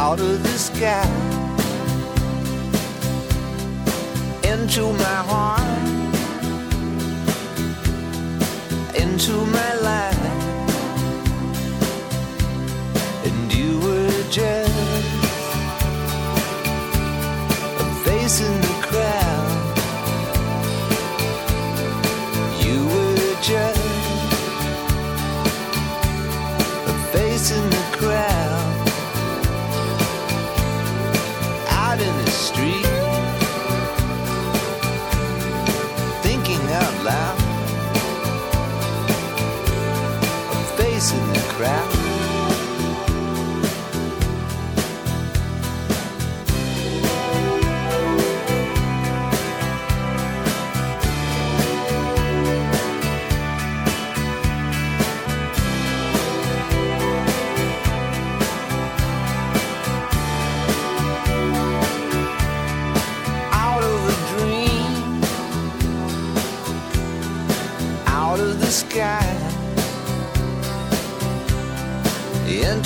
out of the sky into my heart, into my life.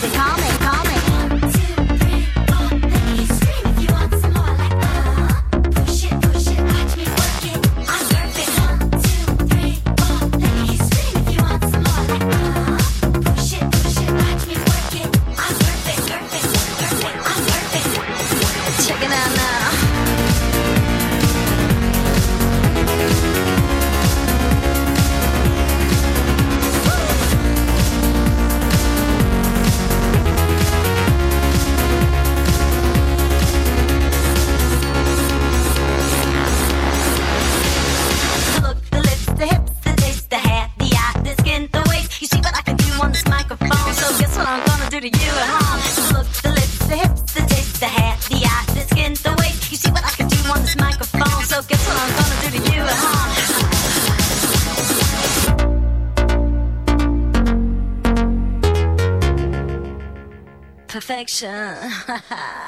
the cop. 神。哈 哈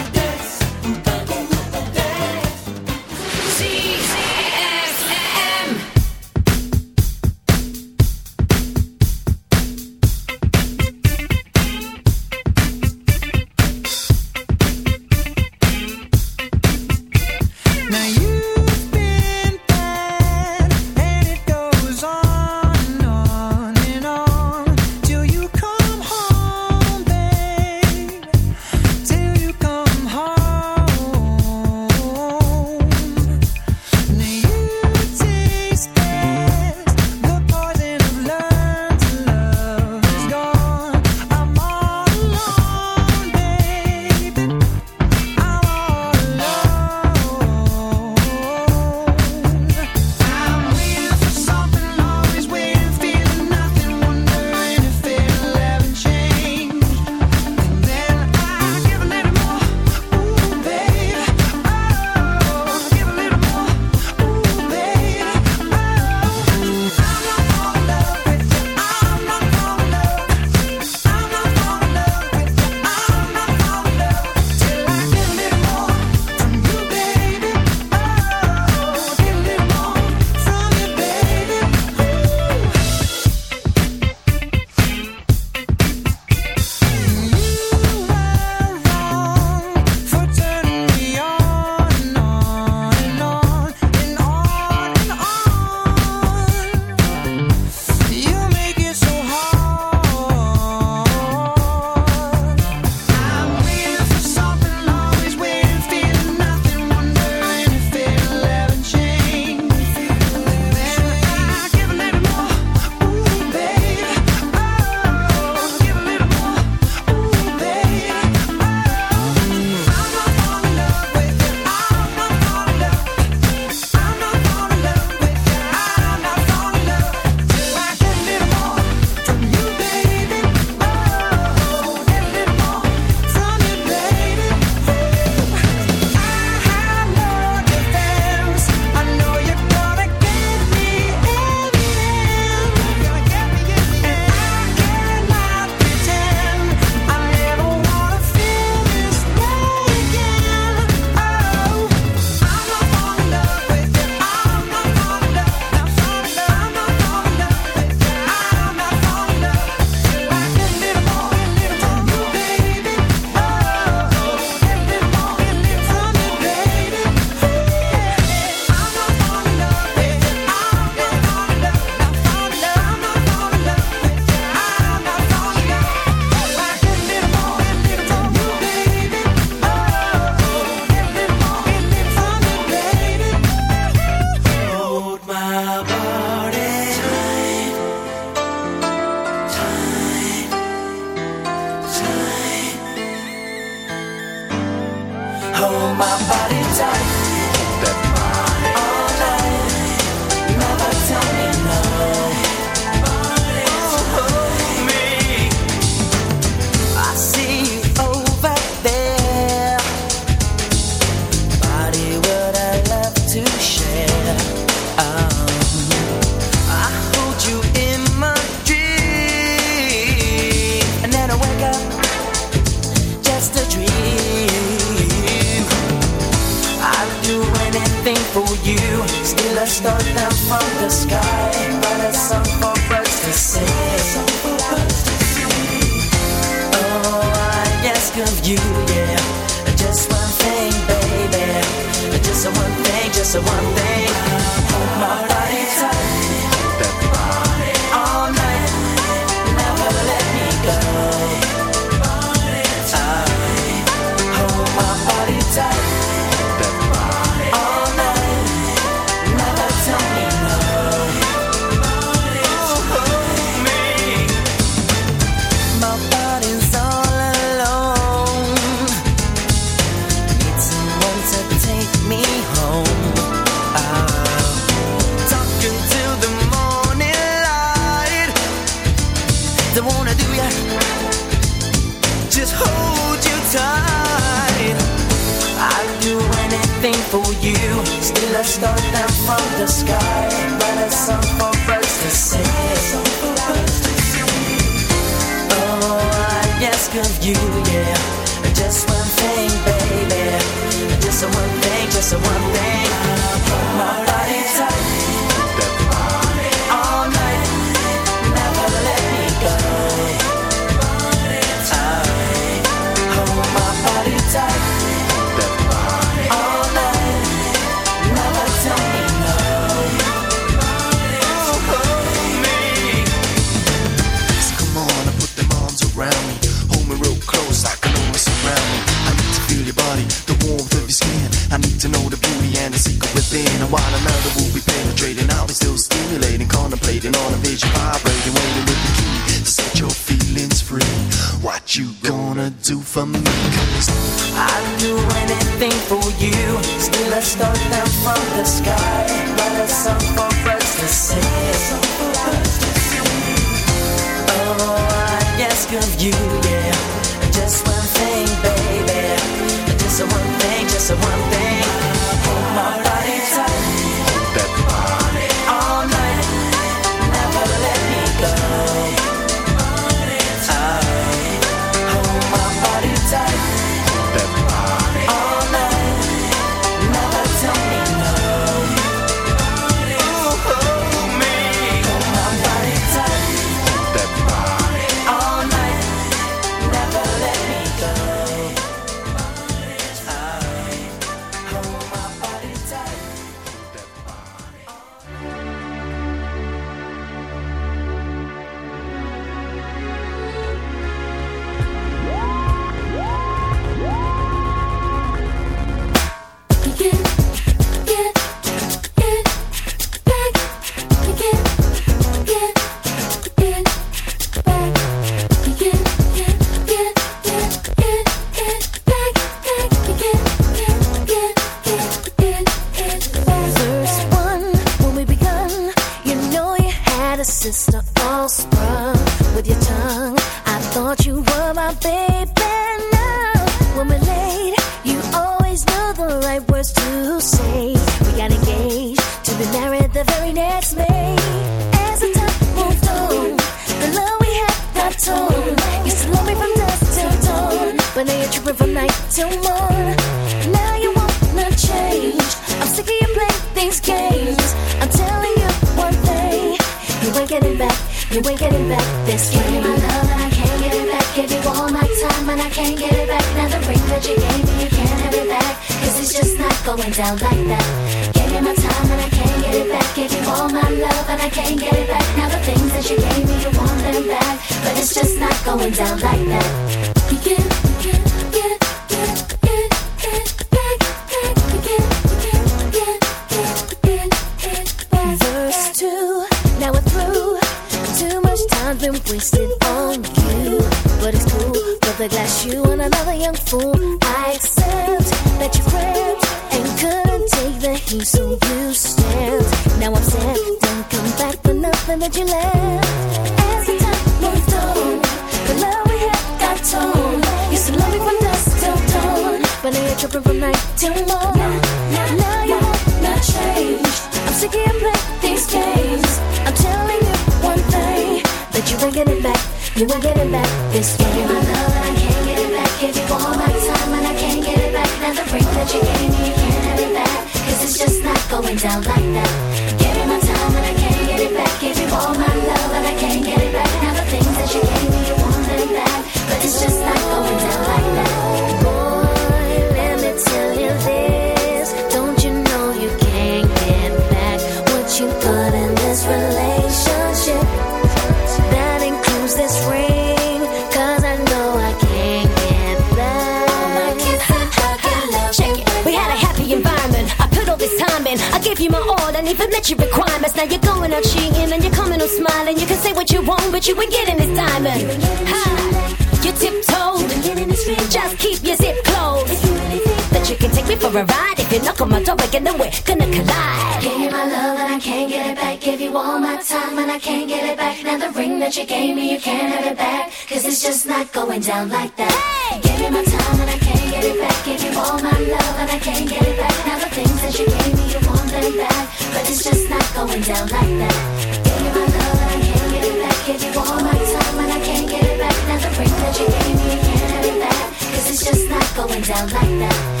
You knock on my door then we're gonna collide. Give you my love and I can't get it back. Give you all my time and I can't get it back. Now the ring that you gave me, you can't have it back. Cause it's just not going down like that. Give you my time and I can't get it back. Give you all my love and I can't get it back. Now the things that you gave me, you want them back. But it's just not going down like that. Give you my love and I can't get it back. Give you all my time and I can't get it back. Now the ring that you gave me, you can't have it back. Cause it's just not going down like that.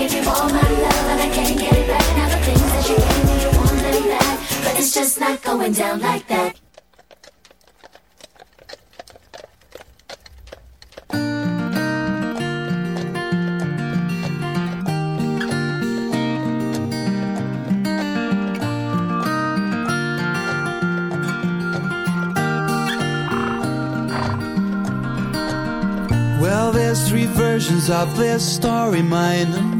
Give you all my love and I can't get it back. Now the things that you gave me, you want them back. But it's just not going down like that. Well, there's three versions of this story mine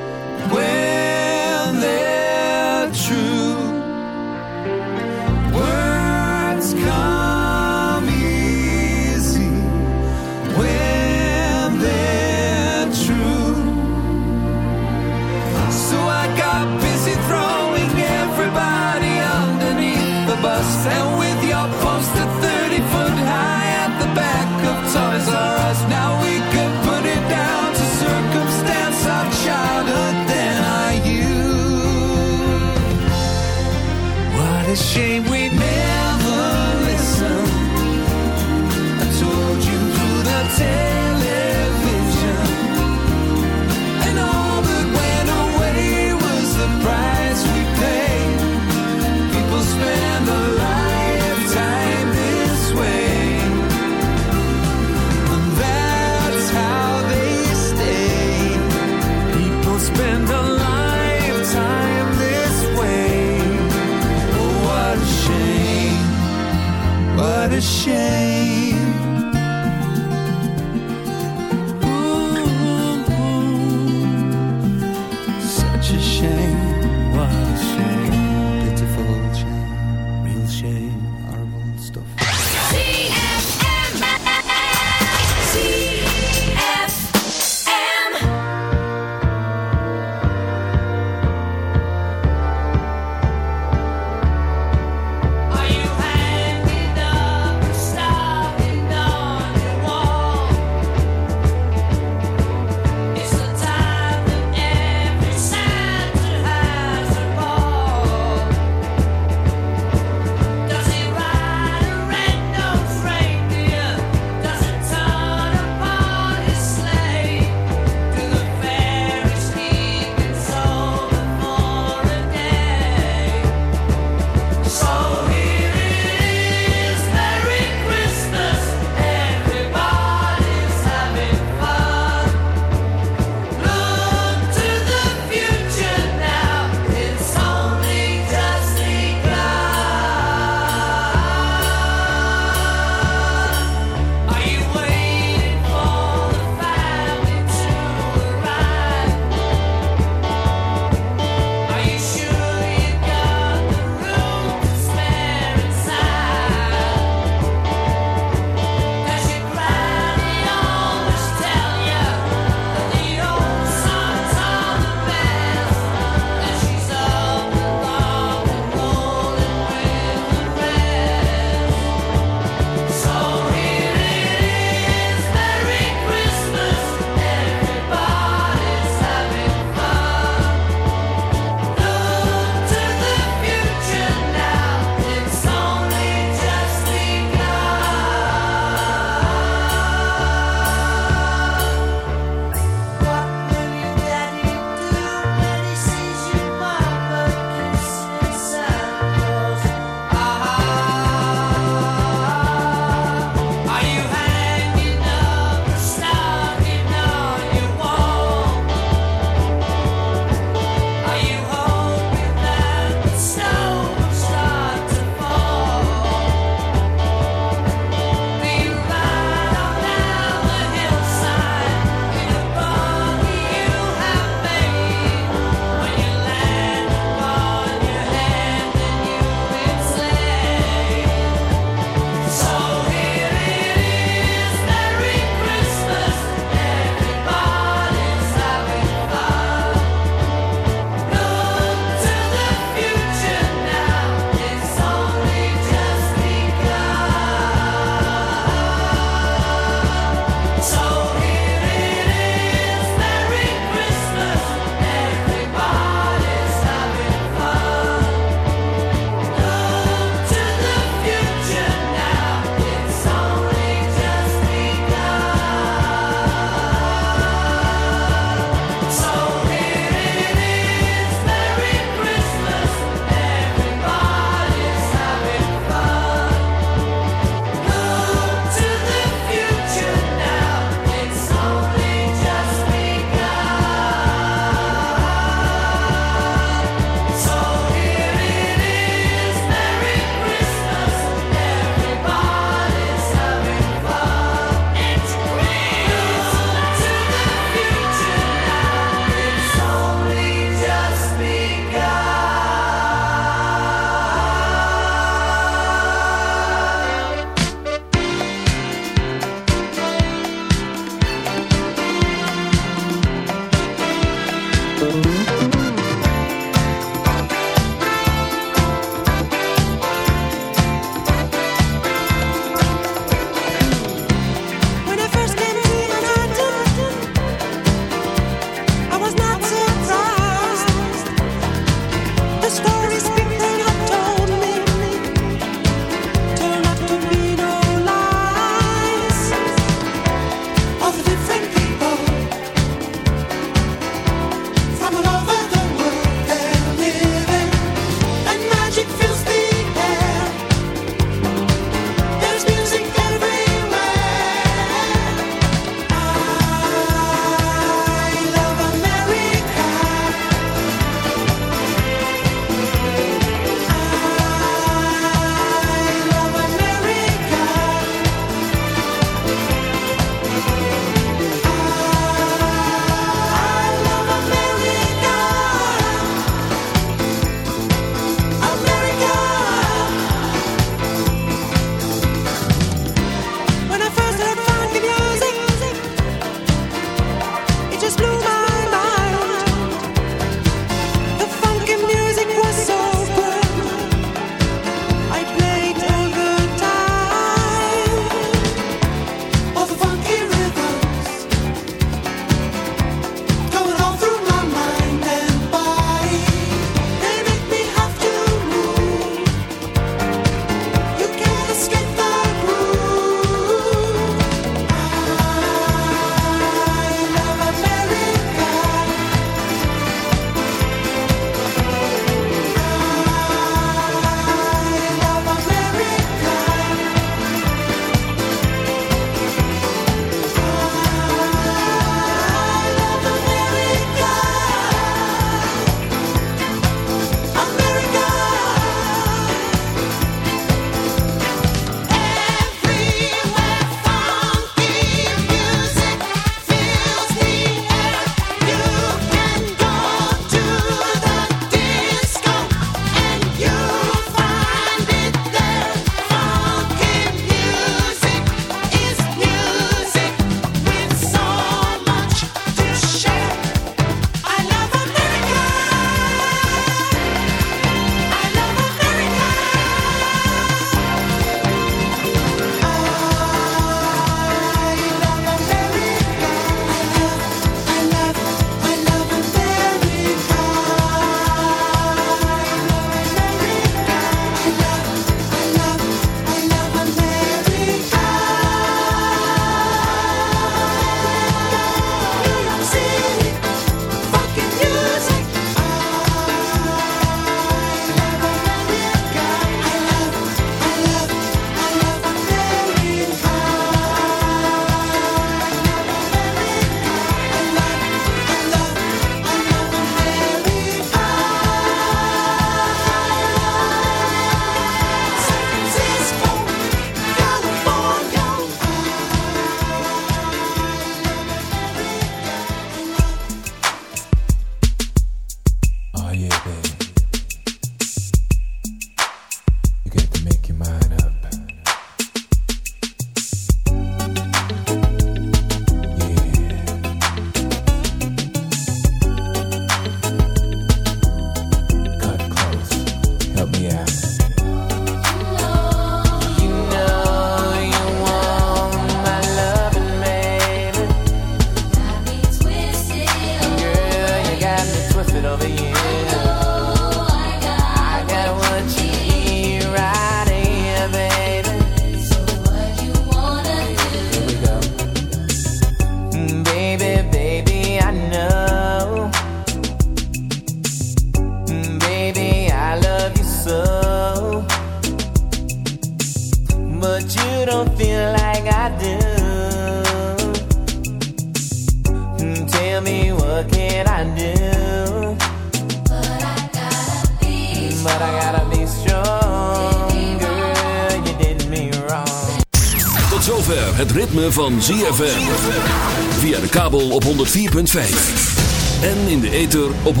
Op 106.9.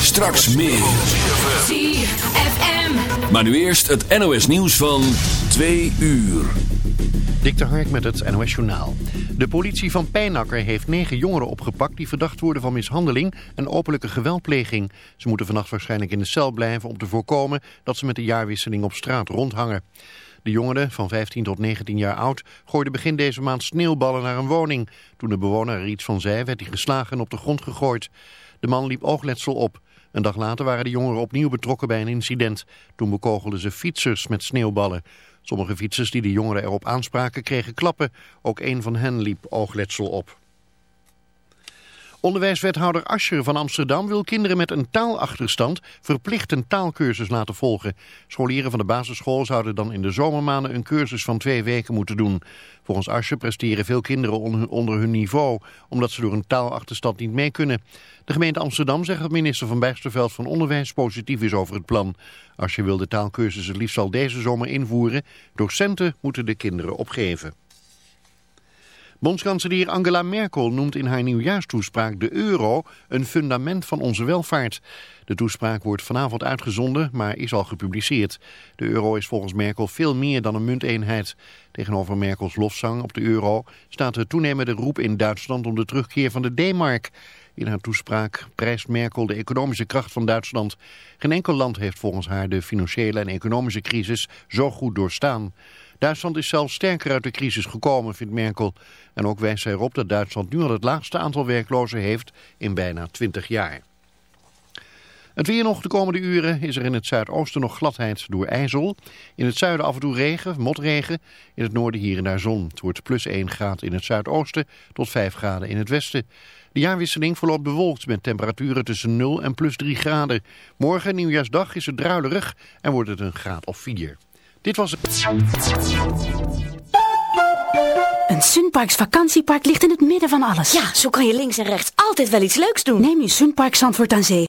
Straks meer. ZFM. Maar nu eerst het NOS nieuws van 2 uur. Dik de Hark met het NOS Journaal. De politie van Pijnakker heeft negen jongeren opgepakt... die verdacht worden van mishandeling en openlijke geweldpleging. Ze moeten vannacht waarschijnlijk in de cel blijven... om te voorkomen dat ze met de jaarwisseling op straat rondhangen. De jongeren, van 15 tot 19 jaar oud, gooiden begin deze maand sneeuwballen naar een woning. Toen de bewoner er iets van zei, werd hij geslagen en op de grond gegooid. De man liep oogletsel op. Een dag later waren de jongeren opnieuw betrokken bij een incident. Toen bekogelden ze fietsers met sneeuwballen. Sommige fietsers die de jongeren erop aanspraken kregen klappen. Ook een van hen liep oogletsel op. Onderwijswethouder Ascher van Amsterdam wil kinderen met een taalachterstand verplicht een taalkursus laten volgen. Scholieren van de basisschool zouden dan in de zomermaanden een cursus van twee weken moeten doen. Volgens Ascher presteren veel kinderen on- onder hun niveau, omdat ze door een taalachterstand niet mee kunnen. De gemeente Amsterdam zegt dat minister Van Bijsterveld van Onderwijs positief is over het plan. Ascher wil de taalkursus het liefst al deze zomer invoeren. Docenten moeten de kinderen opgeven. Bondskanselier Angela Merkel noemt in haar nieuwjaarstoespraak de euro een fundament van onze welvaart. De toespraak wordt vanavond uitgezonden, maar is al gepubliceerd. De euro is volgens Merkel veel meer dan een munteenheid. Tegenover Merkels lofzang op de euro staat de toenemende roep in Duitsland om de terugkeer van de D-mark. In haar toespraak prijst Merkel de economische kracht van Duitsland. Geen enkel land heeft volgens haar de financiële en economische crisis zo goed doorstaan. Duitsland is zelfs sterker uit de crisis gekomen, vindt Merkel. En ook wijst zij erop dat Duitsland nu al het laagste aantal werklozen heeft in bijna 20 jaar. Het weer nog de komende uren is er in het zuidoosten nog gladheid door ijzel. In het zuiden af en toe regen, motregen. In het noorden hier en daar zon. Het wordt plus 1 graad in het zuidoosten tot 5 graden in het westen. De jaarwisseling verloopt bewolkt met temperaturen tussen 0 en plus 3 graden. Morgen, nieuwjaarsdag, is het druilerig en wordt het een graad of 4. Dit was het. Een Sunparks vakantiepark ligt in het midden van alles. Ja, zo kan je links en rechts altijd wel iets leuks doen. Neem je Sunpark Zandvoort aan Zee.